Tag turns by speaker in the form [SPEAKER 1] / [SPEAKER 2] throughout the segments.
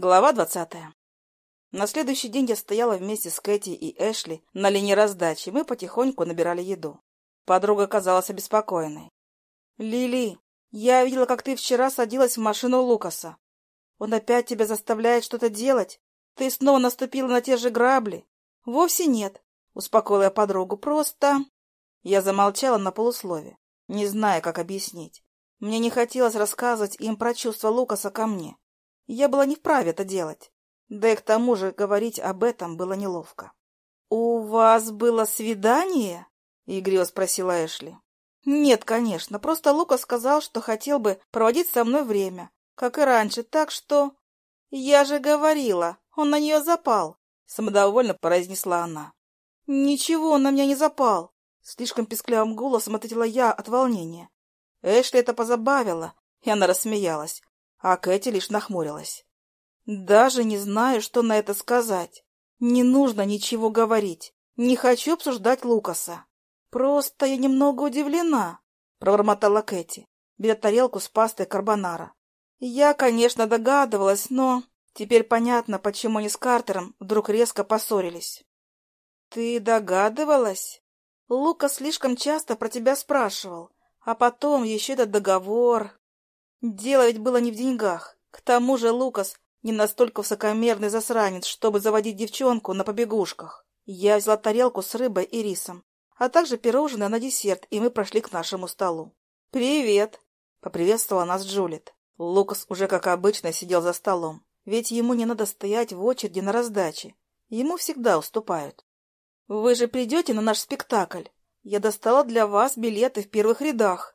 [SPEAKER 1] Глава двадцатая. На следующий день я стояла вместе с Кэти и Эшли на линии раздачи. Мы потихоньку набирали еду. Подруга казалась обеспокоенной. «Лили, я видела, как ты вчера садилась в машину Лукаса. Он опять тебя заставляет что-то делать? Ты снова наступила на те же грабли?» «Вовсе нет», — успокоила я подругу. «Просто...» Я замолчала на полуслове, не зная, как объяснить. Мне не хотелось рассказывать им про чувства Лукаса ко мне. Я была не вправе это делать. Да и к тому же говорить об этом было неловко. — У вас было свидание? — игриво спросила Эшли. — Нет, конечно. Просто Лука сказал, что хотел бы проводить со мной время, как и раньше, так что... — Я же говорила, он на нее запал, — самодовольно произнесла она. — Ничего, он на меня не запал. Слишком песклявым голосом ответила я от волнения. Эшли это позабавило, и она рассмеялась, а Кэти лишь нахмурилась. Даже не знаю, что на это сказать. Не нужно ничего говорить. Не хочу обсуждать Лукаса. Просто я немного удивлена, — пробормотала Кэти, беря тарелку с пастой карбонара. Я, конечно, догадывалась, но теперь понятно, почему они с Картером вдруг резко поссорились. Ты догадывалась? Лука слишком часто про тебя спрашивал, а потом еще этот договор. Дело ведь было не в деньгах. К тому же Лукас не настолько высокомерный засранец, чтобы заводить девчонку на побегушках. Я взяла тарелку с рыбой и рисом, а также пирожное на десерт, и мы прошли к нашему столу. «Привет!» — поприветствовала нас Джулит. Лукас уже, как обычно, сидел за столом, ведь ему не надо стоять в очереди на раздаче. Ему всегда уступают. «Вы же придете на наш спектакль? Я достала для вас билеты в первых рядах».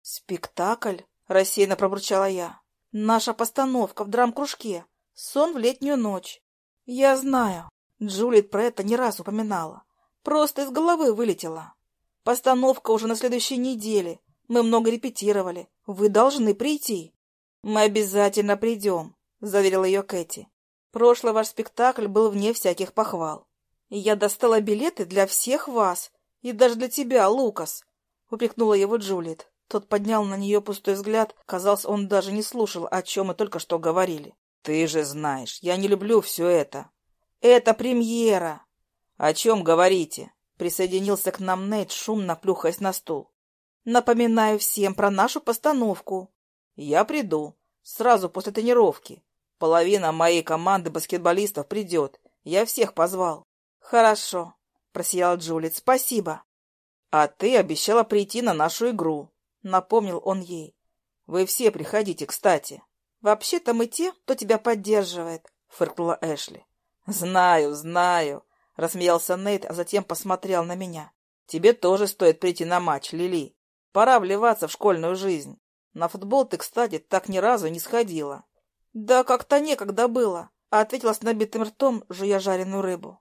[SPEAKER 1] «Спектакль?» — рассеянно пробурчала я. Наша постановка в драм-кружке. Сон в летнюю ночь. Я знаю. Джулит про это не раз упоминала. Просто из головы вылетела. Постановка уже на следующей неделе. Мы много репетировали. Вы должны прийти. Мы обязательно придем, заверила ее Кэти. Прошлый ваш спектакль был вне всяких похвал. Я достала билеты для всех вас. И даже для тебя, Лукас. Упрекнула его Джулит. Тот поднял на нее пустой взгляд. Казалось, он даже не слушал, о чем мы только что говорили. — Ты же знаешь, я не люблю все это. — Это премьера. — О чем говорите? Присоединился к нам Нейт, шумно плюхаясь на стул. — Напоминаю всем про нашу постановку. — Я приду. Сразу после тренировки. Половина моей команды баскетболистов придет. Я всех позвал. — Хорошо, — просиял Джулит. — Спасибо. — А ты обещала прийти на нашу игру. — напомнил он ей. — Вы все приходите, кстати. — Вообще-то мы те, кто тебя поддерживает, — фыркнула Эшли. — Знаю, знаю, — рассмеялся Нейт, а затем посмотрел на меня. — Тебе тоже стоит прийти на матч, Лили. Пора вливаться в школьную жизнь. На футбол ты, кстати, так ни разу не сходила. — Да как-то некогда было, — ответила с набитым ртом, жуя жареную рыбу.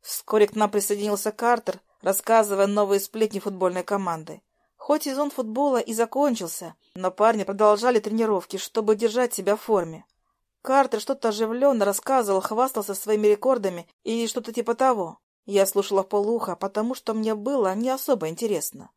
[SPEAKER 1] Вскоре к нам присоединился Картер, рассказывая новые сплетни футбольной команды. Хоть сезон футбола и закончился, но парни продолжали тренировки, чтобы держать себя в форме. Картер что-то оживленно рассказывал, хвастался своими рекордами и что-то типа того. Я слушала полуха, потому что мне было не особо интересно.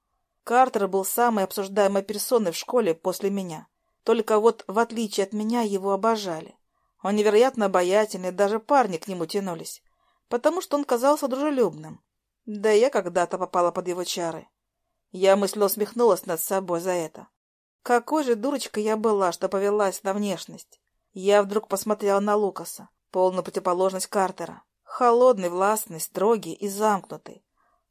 [SPEAKER 1] Картер был самой обсуждаемой персоной в школе после меня. Только вот, в отличие от меня, его обожали. Он невероятно обаятельный, даже парни к нему тянулись, потому что он казался дружелюбным. Да я когда-то попала под его чары. Я мысленно усмехнулась над собой за это. Какой же дурочкой я была, что повелась на внешность. Я вдруг посмотрела на Лукаса, полную противоположность Картера. Холодный, властный, строгий и замкнутый.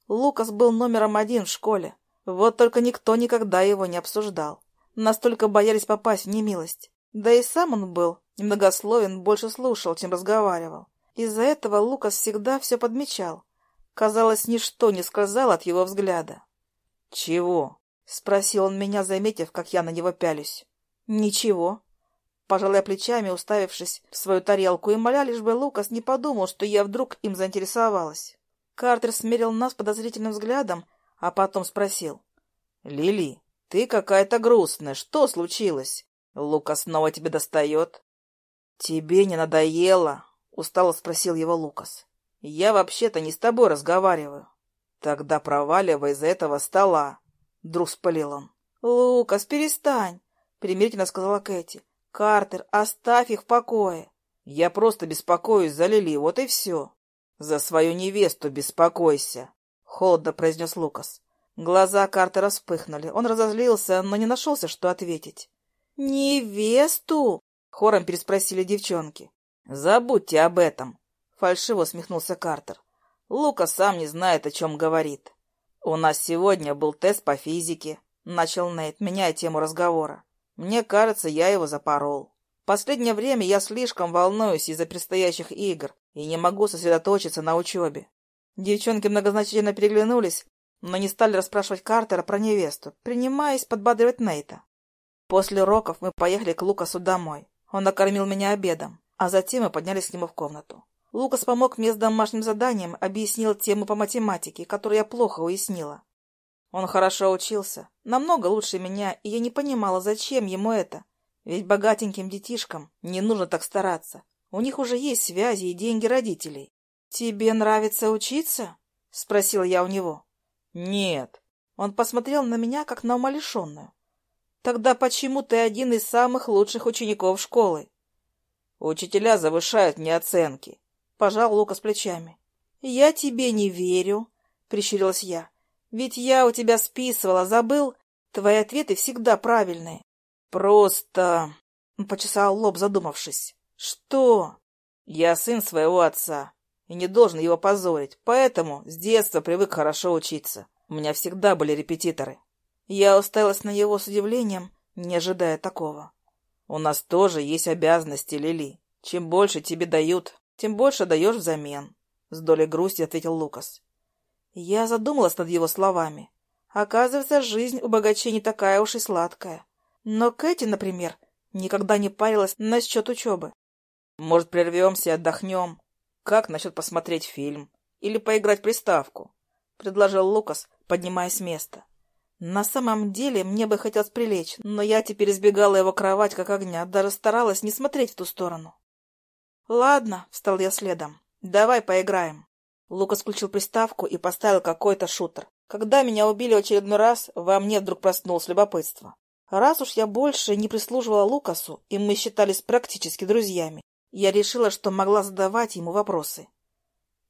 [SPEAKER 1] Лукас был номером один в школе. Вот только никто никогда его не обсуждал. Настолько боялись попасть в немилость. Да и сам он был немногословен, больше слушал, чем разговаривал. Из-за этого Лукас всегда все подмечал. Казалось, ничто не скользало от его взгляда. «Чего?» — спросил он меня, заметив, как я на него пялюсь. «Ничего». Пожалуй, плечами, уставившись в свою тарелку, и моля, лишь бы Лукас не подумал, что я вдруг им заинтересовалась. Картер смерил нас подозрительным взглядом, а потом спросил. «Лили, ты какая-то грустная. Что случилось? Лукас снова тебе достает?» «Тебе не надоело?» — устало спросил его Лукас. «Я вообще-то не с тобой разговариваю». «Тогда проваливай из этого стола!» — вдруг спалил он. «Лукас, перестань!» — примирительно сказала Кэти. «Картер, оставь их в покое!» Я просто беспокоюсь за Лили, вот и все. За свою невесту беспокойся, — холодно произнес Лукас. Глаза Картера вспыхнули. Он разозлился, но не нашелся, что ответить. «Невесту?» — хором переспросили девчонки. «Забудьте об этом», — фальшиво усмехнулся Картер. «Лука сам не знает, о чем говорит. У нас сегодня был тест по физике», — начал Нейт, меняя тему разговора. «Мне кажется, я его запорол. Последнее время я слишком волнуюсь из-за предстоящих игр и не могу сосредоточиться на учебе». Девчонки многозначительно переглянулись, но не стали расспрашивать Картера про невесту, принимаясь подбадривать Нейта. После уроков мы поехали к Лукасу домой. Он накормил меня обедом, а затем мы поднялись к нему в комнату. Лукас помог мне с домашним заданием, объяснил тему по математике, которую я плохо уяснила. Он хорошо учился, намного лучше меня, и я не понимала, зачем ему это. Ведь богатеньким детишкам не нужно так стараться. У них уже есть связи и деньги родителей. «Тебе нравится учиться?» — спросила я у него. «Нет». Он посмотрел на меня, как на умалишенную. «Тогда почему ты один из самых лучших учеников школы?» «Учителя завышают мне оценки», — пожал Лука с плечами. «Я тебе не верю», — прищурилась я. «Ведь я у тебя списывала, забыл? Твои ответы всегда правильные». «Просто...» — почесал лоб, задумавшись. «Что?» «Я сын своего отца и не должен его позорить, поэтому с детства привык хорошо учиться. У меня всегда были репетиторы. Я уставилась на его с удивлением, не ожидая такого. У нас тоже есть обязанности, Лили. Чем больше тебе дают, тем больше даешь взамен. С долей грусти ответил Лукас. Я задумалась над его словами. Оказывается, жизнь у богачей не такая уж и сладкая. Но Кэти, например, никогда не парилась насчет учебы. Может, прервемся и отдохнем? Как насчет посмотреть фильм? Или поиграть в приставку? Предложил Лукас, поднимаясь с места. На самом деле, мне бы хотелось прилечь, но я теперь избегала его кровать как огня, даже старалась не смотреть в ту сторону. «Ладно», — встал я следом, — «давай поиграем». Лукас включил приставку и поставил какой-то шутер. Когда меня убили очередной раз, во мне вдруг проснулось любопытство. Раз уж я больше не прислуживала Лукасу, и мы считались практически друзьями, я решила, что могла задавать ему вопросы.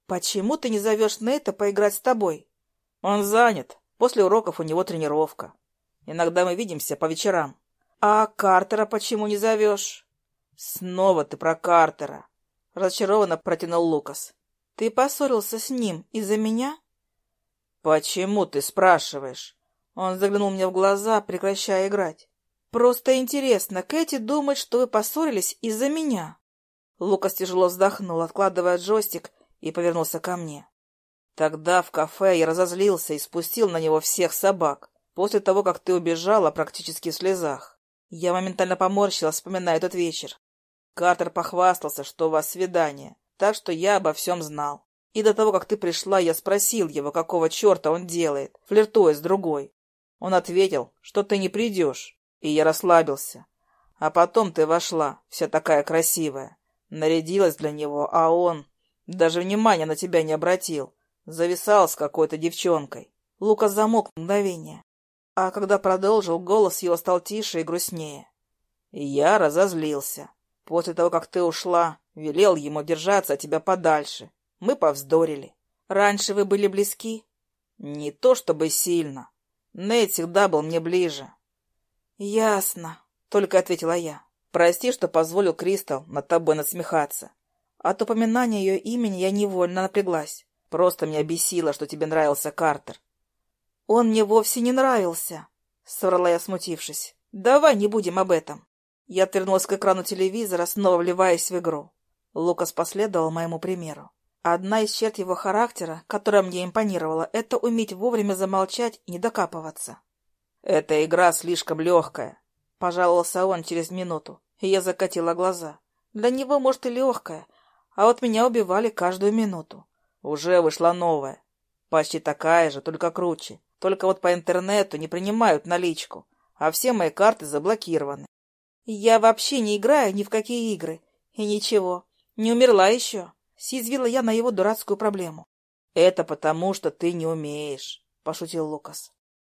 [SPEAKER 1] «Почему ты не зовешь Нейта поиграть с тобой?» «Он занят», После уроков у него тренировка. Иногда мы видимся по вечерам. А Картера почему не зовешь? Снова ты про Картера. Разочарованно протянул Лукас. Ты поссорился с ним из-за меня? Почему ты спрашиваешь? Он заглянул мне в глаза, прекращая играть. Просто интересно, Кэти думает, что вы поссорились из-за меня. Лукас тяжело вздохнул, откладывая джойстик, и повернулся ко мне. Тогда в кафе я разозлился и спустил на него всех собак, после того, как ты убежала практически в слезах. Я моментально поморщилась, вспоминая этот вечер. Картер похвастался, что у вас свидание, так что я обо всем знал. И до того, как ты пришла, я спросил его, какого черта он делает, флиртуя с другой. Он ответил, что ты не придешь, и я расслабился. А потом ты вошла, вся такая красивая, нарядилась для него, а он даже внимания на тебя не обратил, Зависал с какой-то девчонкой. Лука замок мгновение. А когда продолжил, голос его стал тише и грустнее. Я разозлился. После того, как ты ушла, велел ему держаться от тебя подальше. Мы повздорили. Раньше вы были близки? Не то чтобы сильно. Нейт всегда был мне ближе. Ясно, только ответила я. Прости, что позволил Кристал над тобой насмехаться. От упоминания ее имени я невольно напряглась. Просто меня бесило, что тебе нравился Картер. Он мне вовсе не нравился, — соврала я, смутившись. Давай не будем об этом. Я отвернулась к экрану телевизора, снова вливаясь в игру. Лукас последовал моему примеру. Одна из черт его характера, которая мне импонировала, это уметь вовремя замолчать и не докапываться. «Эта игра слишком легкая», — пожаловался он через минуту, и я закатила глаза. «Для него, может, и легкая, а вот меня убивали каждую минуту. Уже вышла новая. Почти такая же, только круче. Только вот по интернету не принимают наличку, а все мои карты заблокированы. Я вообще не играю ни в какие игры. И ничего, не умерла еще. Съязвила я на его дурацкую проблему. Это потому, что ты не умеешь, пошутил Лукас.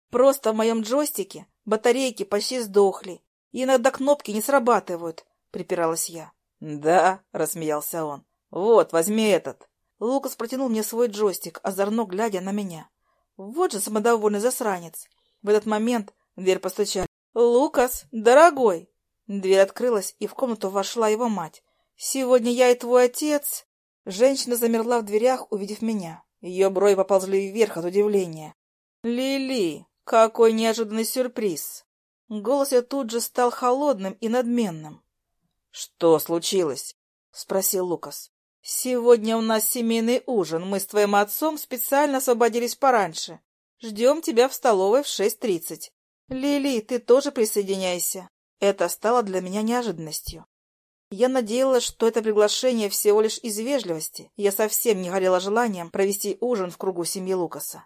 [SPEAKER 1] Просто в моем джойстике батарейки почти сдохли, и иногда кнопки не срабатывают, припиралась я. «Да», — рассмеялся он. «Вот, возьми этот». Лукас протянул мне свой джойстик, озорно глядя на меня. Вот же самодовольный засранец. В этот момент дверь постучали. «Лукас, дорогой!» Дверь открылась, и в комнату вошла его мать. «Сегодня я и твой отец...» Женщина замерла в дверях, увидев меня. Ее брови поползли вверх от удивления. «Лили, какой неожиданный сюрприз!» Голос ее тут же стал холодным и надменным. «Что случилось?» — спросил Лукас. «Сегодня у нас семейный ужин. Мы с твоим отцом специально освободились пораньше. Ждем тебя в столовой в шесть тридцать. Лили, ты тоже присоединяйся». Это стало для меня неожиданностью. Я надеялась, что это приглашение всего лишь из вежливости. Я совсем не горела желанием провести ужин в кругу семьи Лукаса.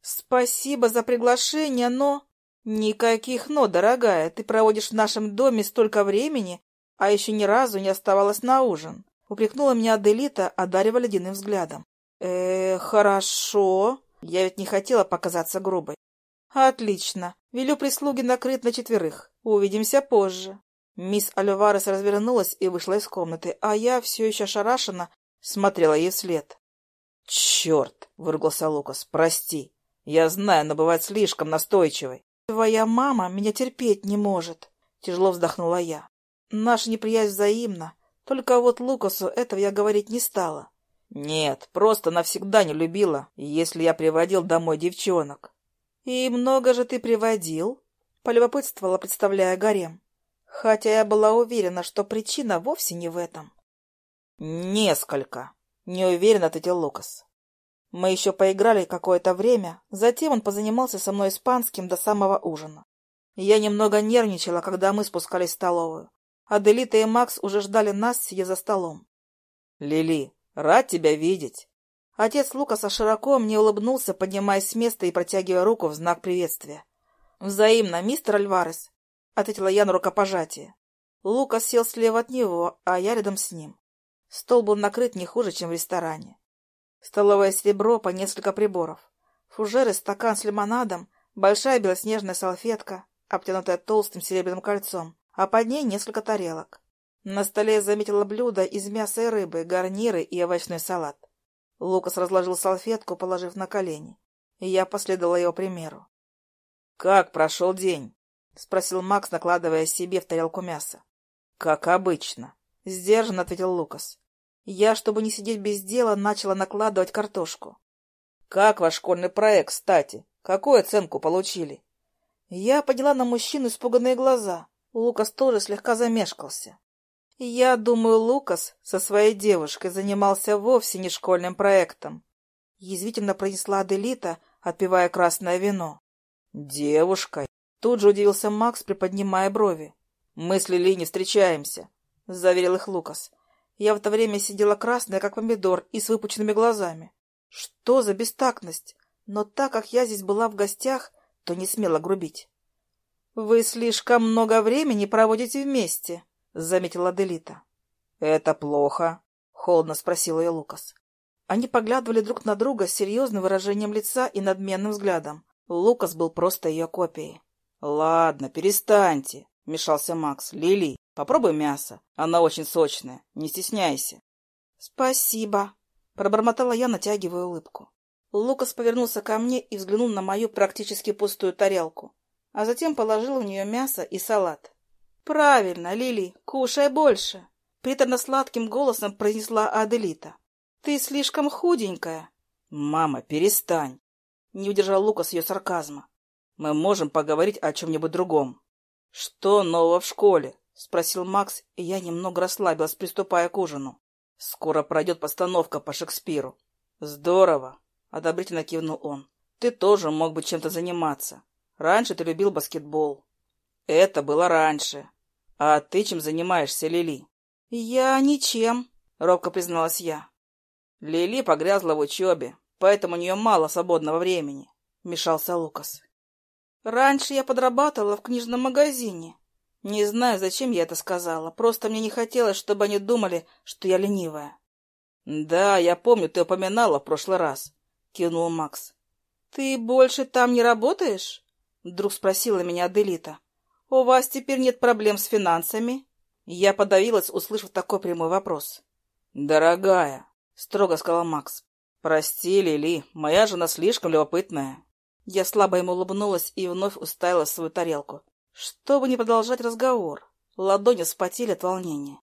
[SPEAKER 1] «Спасибо за приглашение, но...» «Никаких «но», дорогая. Ты проводишь в нашем доме столько времени, а еще ни разу не оставалась на ужин. Упрекнула меня Аделита, одаривая ледяным взглядом. э хорошо. Я ведь не хотела показаться грубой. Отлично. Велю прислуги накрыть на четверых. Увидимся позже. Мисс Альварес развернулась и вышла из комнаты, а я все еще ошарашенно смотрела ей вслед. «Черт!» — выругался Лукас. «Прости. Я знаю, но бывает слишком настойчивой». «Твоя мама меня терпеть не может», — тяжело вздохнула я. Наша неприязнь взаимна, только вот Лукасу этого я говорить не стала. Нет, просто навсегда не любила, если я приводил домой девчонок. И много же ты приводил? Полюбопытствовала, представляя гарем. Хотя я была уверена, что причина вовсе не в этом. Несколько, неуверенно ответил Лукас. Мы еще поиграли какое-то время, затем он позанимался со мной испанским до самого ужина. Я немного нервничала, когда мы спускались в столовую. Аделита и Макс уже ждали нас, сидя за столом. «Лили, рад тебя видеть!» Отец Лукаса широко мне улыбнулся, поднимаясь с места и протягивая руку в знак приветствия. «Взаимно, мистер Альварес!» — ответила я на рукопожатие. Лукас сел слева от него, а я рядом с ним. Стол был накрыт не хуже, чем в ресторане. Столовое серебро по несколько приборов. Фужеры, стакан с лимонадом, большая белоснежная салфетка, обтянутая толстым серебряным кольцом, а под ней несколько тарелок. На столе я заметила блюда из мяса и рыбы, гарниры и овощной салат. Лукас разложил салфетку, положив на колени, и я последовала его примеру. — Как прошел день? — спросил Макс, накладывая себе в тарелку мясо. — Как обычно, — сдержанно ответил Лукас. Я, чтобы не сидеть без дела, начала накладывать картошку. — Как ваш школьный проект, кстати? Какую оценку получили? Я подняла на мужчину испуганные глаза. Лукас тоже слегка замешкался. Я думаю, Лукас со своей девушкой занимался вовсе не школьным проектом. Язвительно произнесла Аделита, отпивая красное вино. Девушкой? Тут же удивился Макс, приподнимая брови. Мы с Лили не встречаемся, заверил их Лукас. Я в это время сидела красная, как помидор, и с выпученными глазами. Что за бестактность? Но так как я здесь была в гостях, то не смела грубить. «Вы слишком много времени проводите вместе», — заметила Делита. «Это плохо?» — холодно спросил ее Лукас. Они поглядывали друг на друга с серьезным выражением лица и надменным взглядом. Лукас был просто ее копией. «Ладно, перестаньте», — вмешался Макс. «Лили, попробуй мясо. Оно очень сочное. Не стесняйся». «Спасибо», — пробормотала я, натягивая улыбку. Лукас повернулся ко мне и взглянул на мою практически пустую тарелку а затем положила в нее мясо и салат. «Правильно, Лили, кушай больше!» Приторно-сладким голосом произнесла Аделита. «Ты слишком худенькая!» «Мама, перестань!» Не удержал Лукас ее сарказма. «Мы можем поговорить о чем-нибудь другом». «Что нового в школе?» — спросил Макс, и я немного расслабилась, приступая к ужину. «Скоро пройдет постановка по Шекспиру». «Здорово!» — одобрительно кивнул он. «Ты тоже мог бы чем-то заниматься. Раньше ты любил баскетбол. Это было раньше. А ты чем занимаешься, Лили? Я ничем, робко призналась я. Лили погрязла в учебе, поэтому у нее мало свободного времени, вмешался Лукас. Раньше я подрабатывала в книжном магазине. Не знаю, зачем я это сказала, просто мне не хотелось, чтобы они думали, что я ленивая. — Да, я помню, ты упоминала в прошлый раз, — кивнул Макс. — Ты больше там не работаешь? — вдруг спросила меня Аделита. — У вас теперь нет проблем с финансами? Я подавилась, услышав такой прямой вопрос. «Дорогая», — строго сказал Макс, — «прости, Лили, моя жена слишком любопытная». Я слабо ему улыбнулась и вновь уставилась в свою тарелку. Чтобы не продолжать разговор, ладони вспотели от волнения.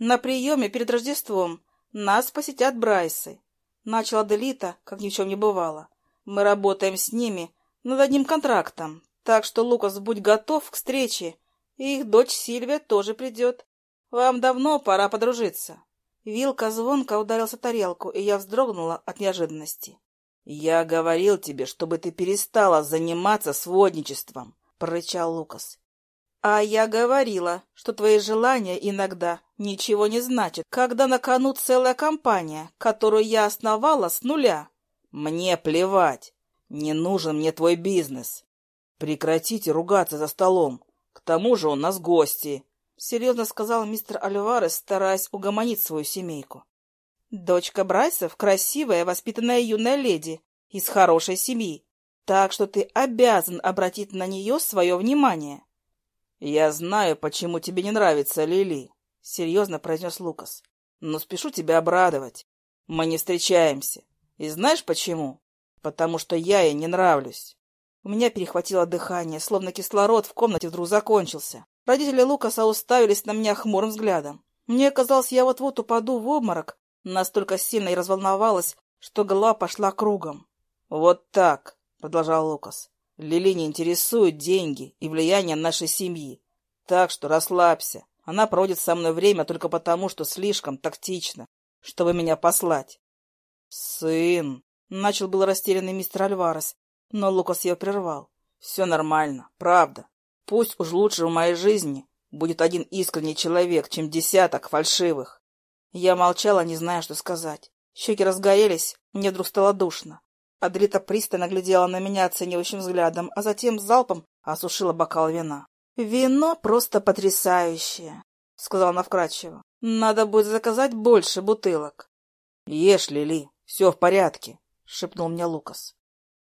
[SPEAKER 1] На приеме перед Рождеством нас посетят Брайсы. Начала Делита, как ни в чем не бывало. Мы работаем с ними над одним контрактом, так что, Лукас, будь готов к встрече, и их дочь Сильвия тоже придет. Вам давно пора подружиться. Вилка звонко ударился тарелку, и я вздрогнула от неожиданности. — Я говорил тебе, чтобы ты перестала заниматься сводничеством, — прорычал Лукас. — А я говорила, что твои желания иногда ничего не значат, когда на кону целая компания, которую я основала с нуля. Мне плевать. Не нужен мне твой бизнес. Прекратите ругаться за столом. К тому же у нас гости, — серьезно сказал мистер Альварес, стараясь угомонить свою семейку. Дочка Брайсов — красивая, воспитанная юная леди из хорошей семьи, так что ты обязан обратить на нее свое внимание. — Я знаю, почему тебе не нравится Лили, — серьезно произнес Лукас. — Но спешу тебя обрадовать. Мы не встречаемся. И знаешь почему? Потому что я ей не нравлюсь. У меня перехватило дыхание, словно кислород в комнате вдруг закончился. Родители Лукаса уставились на меня хмурым взглядом. Мне казалось, я вот-вот упаду в обморок, Настолько сильно и разволновалась, что голова пошла кругом. «Вот так», — продолжал Лукас. «Лили не интересуют деньги и влияние нашей семьи. Так что расслабься. Она проводит со мной время только потому, что слишком тактично, чтобы меня послать». «Сын», — начал был растерянный мистер Альварес, но Лукас ее прервал. «Все нормально, правда. Пусть уж лучше в моей жизни будет один искренний человек, чем десяток фальшивых. Я молчала, не зная, что сказать. Щеки разгорелись, мне вдруг стало душно. Аделита пристально глядела на меня оценивающим взглядом, а затем залпом осушила бокал вина. «Вино просто потрясающее», — сказала она вкратчиво. «Надо будет заказать больше бутылок». «Ешь, Лили, все в порядке», — шепнул мне Лукас.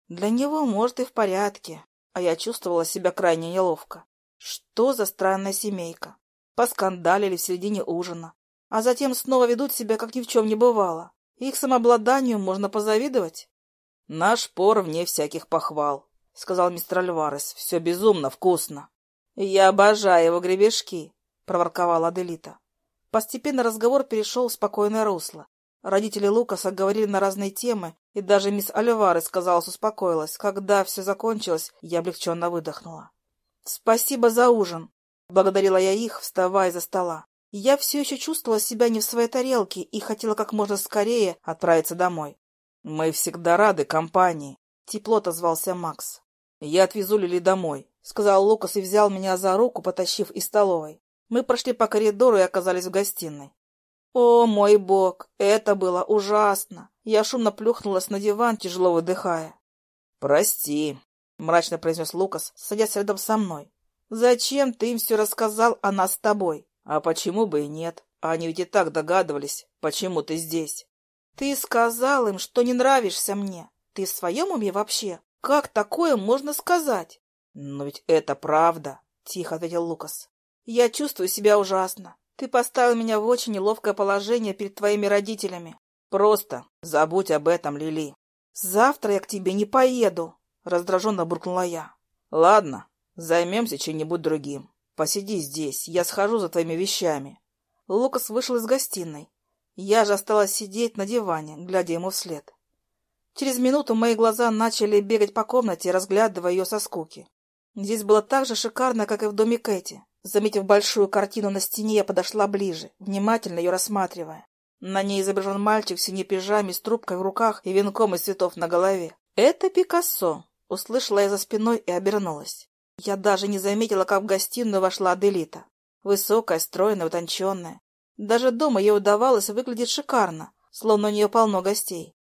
[SPEAKER 1] Для него, может, и в порядке, а я чувствовала себя крайне неловко. Что за странная семейка? Поскандалили в середине ужина, а затем снова ведут себя, как ни в чем не бывало. Их самообладанию можно позавидовать. — Наш пор вне всяких похвал, — сказал мистер Альварес. — Все безумно вкусно. — Я обожаю его гребешки, — проворковала Аделита. Постепенно разговор перешел в спокойное русло. Родители Лукаса говорили на разные темы, и даже мисс Альварес, казалось, успокоилась. Когда все закончилось, я облегченно выдохнула. — Спасибо за ужин, — благодарила я их, вставая за стола. Я все еще чувствовала себя не в своей тарелке и хотела как можно скорее отправиться домой. «Мы всегда рады компании», — тепло отозвался Макс. «Я отвезу Лили домой», — сказал Лукас и взял меня за руку, потащив из столовой. Мы прошли по коридору и оказались в гостиной. О, мой бог, это было ужасно. Я шумно плюхнулась на диван, тяжело выдыхая. «Прости», — мрачно произнес Лукас, садясь рядом со мной. «Зачем ты им все рассказал о нас с тобой?» А почему бы и нет? Они ведь и так догадывались, почему ты здесь. Ты сказал им, что не нравишься мне. Ты в своем уме вообще? Как такое можно сказать? Но ведь это правда, тихо ответил Лукас. Я чувствую себя ужасно. Ты поставил меня в очень неловкое положение перед твоими родителями. Просто забудь об этом, Лили. Завтра я к тебе не поеду, раздраженно буркнула я. Ладно, займемся чем-нибудь другим. Посиди здесь, я схожу за твоими вещами. Лукас вышел из гостиной. Я же осталась сидеть на диване, глядя ему вслед. Через минуту мои глаза начали бегать по комнате, разглядывая ее со скуки. Здесь было так же шикарно, как и в доме Кэти. Заметив большую картину на стене, я подошла ближе, внимательно ее рассматривая. На ней изображен мальчик в синей пижаме с трубкой в руках и венком из цветов на голове. «Это Пикассо!» — услышала я за спиной и обернулась. Я даже не заметила, как в гостиную вошла Аделита. Высокая, стройная, утонченная. Даже дома ей удавалось выглядеть шикарно, словно у нее полно гостей.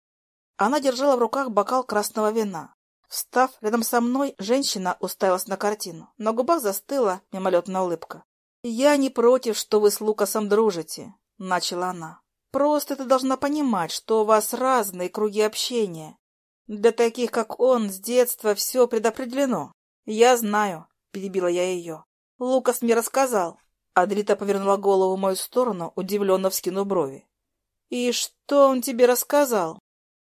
[SPEAKER 1] Она держала в руках бокал красного вина. Встав рядом со мной, женщина уставилась на картину. На губах застыла мимолетная улыбка. «Я не против, что вы с Лукасом дружите», — начала она. «Просто ты должна понимать, что у вас разные круги общения. Для таких, как он, с детства все предопределено. «Я знаю», — перебила я ее. «Лукас мне рассказал. Адрита повернула голову в мою сторону, удивленно вскинув брови. «И что он тебе рассказал?»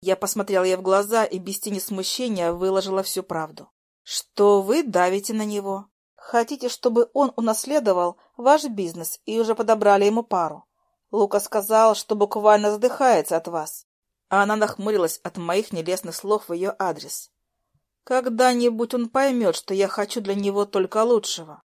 [SPEAKER 1] Я посмотрела ей в глаза и без тени смущения выложила всю правду. «Что вы давите на него? Хотите, чтобы он унаследовал ваш бизнес и уже подобрали ему пару? Лука сказал, что буквально задыхается от вас». А она нахмурилась от моих нелестных слов в ее адрес. «Когда-нибудь он поймет, что я хочу для него только лучшего.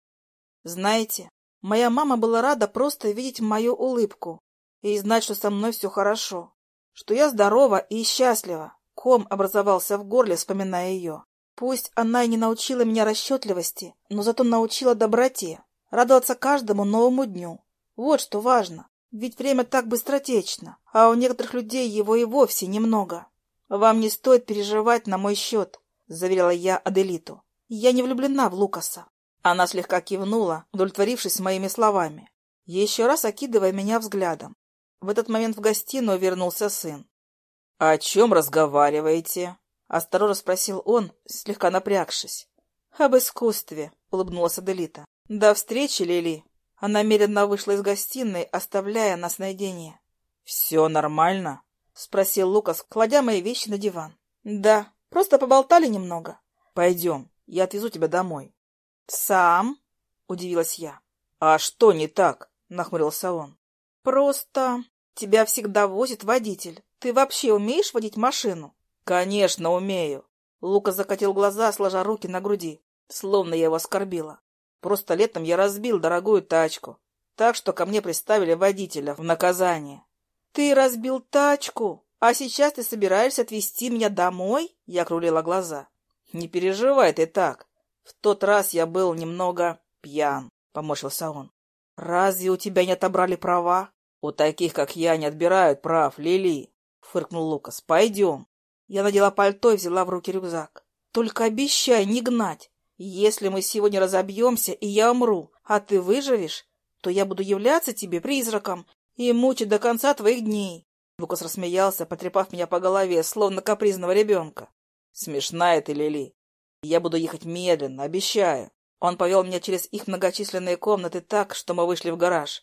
[SPEAKER 1] Знаете, моя мама была рада просто видеть мою улыбку и знать, что со мной все хорошо, что я здорова и счастлива. Ком образовался в горле, вспоминая ее. Пусть она и не научила меня расчетливости, но зато научила доброте, радоваться каждому новому дню. Вот что важно. Ведь время так быстротечно, а у некоторых людей его и вовсе немного. Вам не стоит переживать на мой счет, — заверила я Аделиту. Я не влюблена в Лукаса. Она слегка кивнула, удовлетворившись моими словами, еще раз окидывая меня взглядом. В этот момент в гостиную вернулся сын. — О чем разговариваете? — осторожно спросил он, слегка напрягшись. — Об искусстве, — улыбнулась Аделита. — До встречи, Лили. Она медленно вышла из гостиной, оставляя нас наедине. — Все нормально? — спросил Лукас, кладя мои вещи на диван. — Да, просто поболтали немного. — Пойдем, я отвезу тебя домой. — Сам? — удивилась я. — А что не так? — нахмурился он. — Просто тебя всегда возит водитель. Ты вообще умеешь водить машину? — Конечно, умею. Лука закатил глаза, сложа руки на груди, словно я его оскорбила. Просто летом я разбил дорогую тачку, так что ко мне приставили водителя в наказание. — Ты разбил тачку, а сейчас ты собираешься отвезти меня домой? Я крулила глаза. — Не переживай ты так. В тот раз я был немного пьян, — поморщился он. — Разве у тебя не отобрали права? «У таких, как я, не отбирают прав, Лили!» — фыркнул Лукас. «Пойдем!» Я надела пальто и взяла в руки рюкзак. «Только обещай не гнать. Если мы сегодня разобьемся, и я умру, а ты выживешь, то я буду являться тебе призраком и мучить до конца твоих дней». Лукас рассмеялся, потрепав меня по голове, словно капризного ребенка. «Смешная ты, Лили. Я буду ехать медленно, обещаю». Он повел меня через их многочисленные комнаты так, что мы вышли в гараж.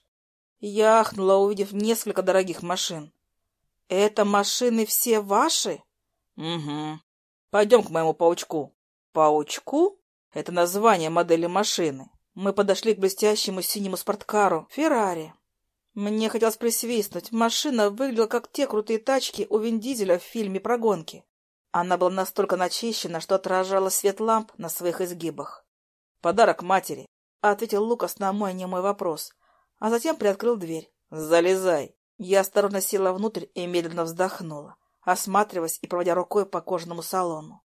[SPEAKER 1] Я ахнула, увидев несколько дорогих машин. «Это машины все ваши?» «Угу. Пойдем к моему паучку». «Паучку?» Это название модели машины. Мы подошли к блестящему синему спорткару «Феррари». Мне хотелось присвистнуть. Машина выглядела, как те крутые тачки у Вин Дизеля в фильме про гонки. Она была настолько начищена, что отражала свет ламп на своих изгибах. «Подарок матери», — ответил Лукас на мой немой вопрос а затем приоткрыл дверь. «Залезай!» Я осторожно села внутрь и медленно вздохнула, осматриваясь и проводя рукой по кожаному салону.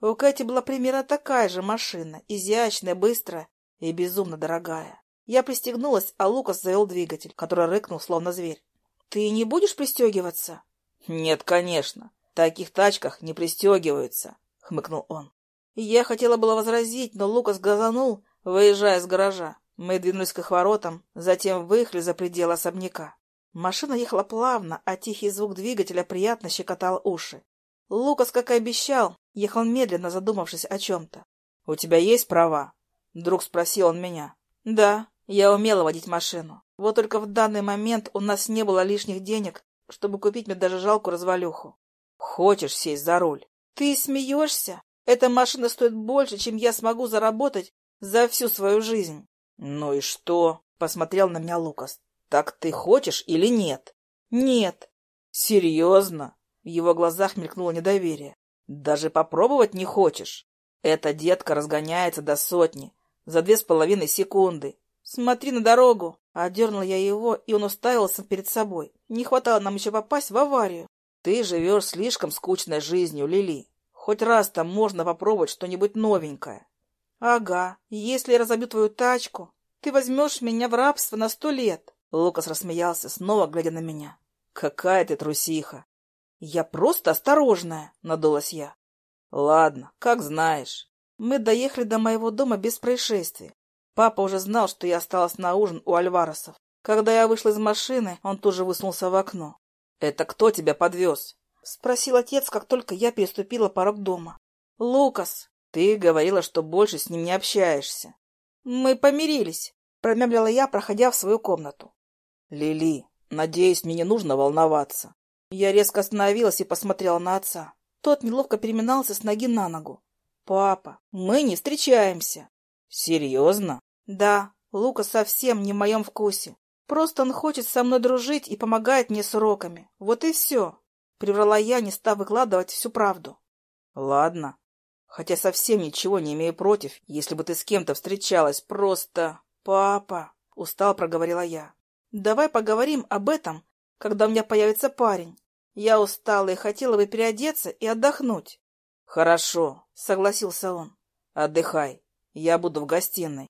[SPEAKER 1] У Кэти была примерно такая же машина, изящная, быстрая и безумно дорогая. Я пристегнулась, а Лукас завел двигатель, который рыкнул, словно зверь. «Ты не будешь пристегиваться?» «Нет, конечно. В таких тачках не пристегиваются», — хмыкнул он. Я хотела было возразить, но Лукас газанул, выезжая с гаража. Мы двинулись к их воротам, затем выехали за пределы особняка. Машина ехала плавно, а тихий звук двигателя приятно щекотал уши. Лукас, как и обещал, ехал медленно, задумавшись о чем-то. — У тебя есть права? — вдруг спросил он меня. — Да, я умела водить машину. Вот только в данный момент у нас не было лишних денег, чтобы купить мне даже жалкую развалюху. — Хочешь сесть за руль? — Ты смеешься? Эта машина стоит больше, чем я смогу заработать за всю свою жизнь. «Ну и что?» — посмотрел на меня Лукас. «Так ты хочешь или нет?» «Нет». «Серьезно?» В его глазах мелькнуло недоверие. «Даже попробовать не хочешь?» Эта детка разгоняется до сотни за две с половиной секунды. «Смотри на дорогу!» Одернул я его, и он уставился перед собой. Не хватало нам еще попасть в аварию. «Ты живешь слишком скучной жизнью, Лили. Хоть раз там можно попробовать что-нибудь новенькое. «Ага, если я разобью твою тачку, ты возьмешь меня в рабство на сто лет!» Лукас рассмеялся, снова глядя на меня. «Какая ты трусиха!» «Я просто осторожная!» — надулась я. «Ладно, как знаешь». Мы доехали до моего дома без происшествий. Папа уже знал, что я осталась на ужин у Альваресов. Когда я вышла из машины, он тоже высунулся в окно. «Это кто тебя подвез?» — спросил отец, как только я переступила порог дома. «Лукас!» Ты говорила, что больше с ним не общаешься. Мы помирились. Промямлила я, проходя в свою комнату.
[SPEAKER 2] Лили, надеюсь, мне не нужно волноваться.
[SPEAKER 1] Я резко остановилась и посмотрела на отца. Тот неловко переминался с ноги на ногу. «Папа, мы не встречаемся».
[SPEAKER 2] «Серьезно?»
[SPEAKER 1] «Да, Лука совсем не в моем вкусе. Просто он хочет со мной дружить и помогает мне с уроками. Вот и все». Приврала я, не став выкладывать всю правду.
[SPEAKER 2] «Ладно. Хотя совсем ничего не имею против, если бы ты с кем-то встречалась. Просто...»
[SPEAKER 1] «Папа», — устал проговорила я. «Давай поговорим об этом, когда у меня появится парень. Я устала и хотела бы переодеться и отдохнуть.
[SPEAKER 2] «Хорошо», — согласился он. «Отдыхай. Я буду в гостиной».